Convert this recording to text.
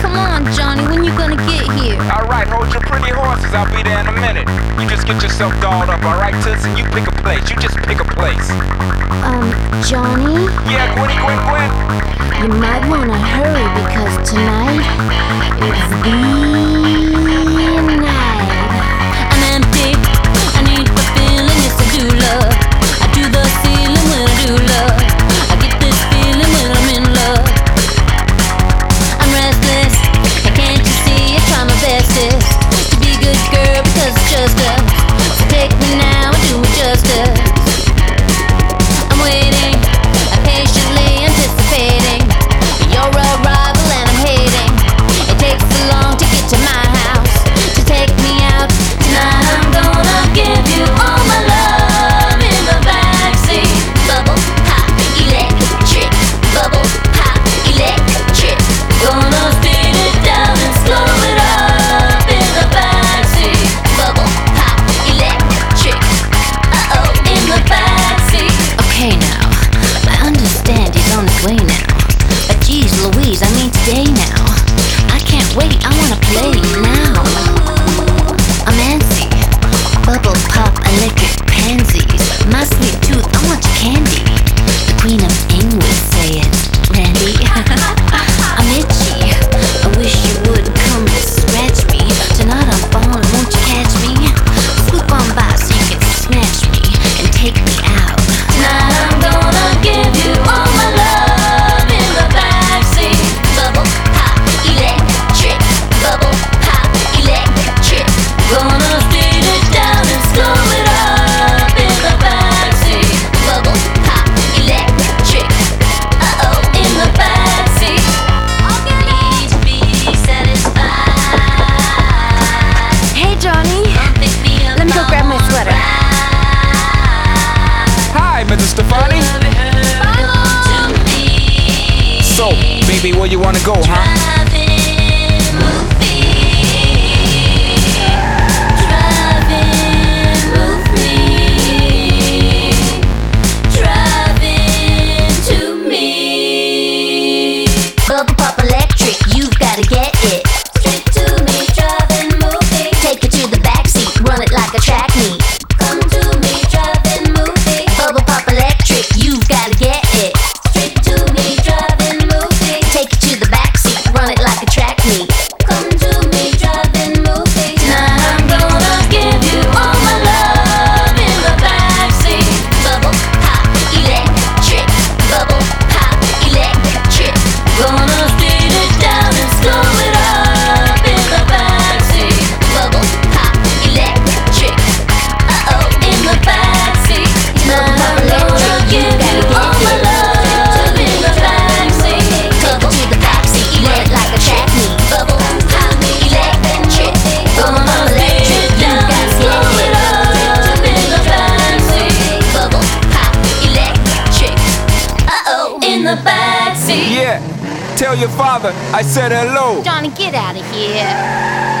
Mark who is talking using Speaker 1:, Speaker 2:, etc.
Speaker 1: Come on, Johnny, when you gonna get here?
Speaker 2: Alright, hold your pretty horses, I'll be there in a minute. You just get yourself dolled up, alright, Tootsie? You pick a place, you just pick a place.
Speaker 1: Um, Johnny?
Speaker 2: Yeah, Gwenny, Gwen, Gwen?
Speaker 1: You might wanna hurry.
Speaker 2: baby, where you wanna go, huh?
Speaker 1: see?
Speaker 2: Yeah. Tell your father I said hello.
Speaker 1: Donnie, get out of here.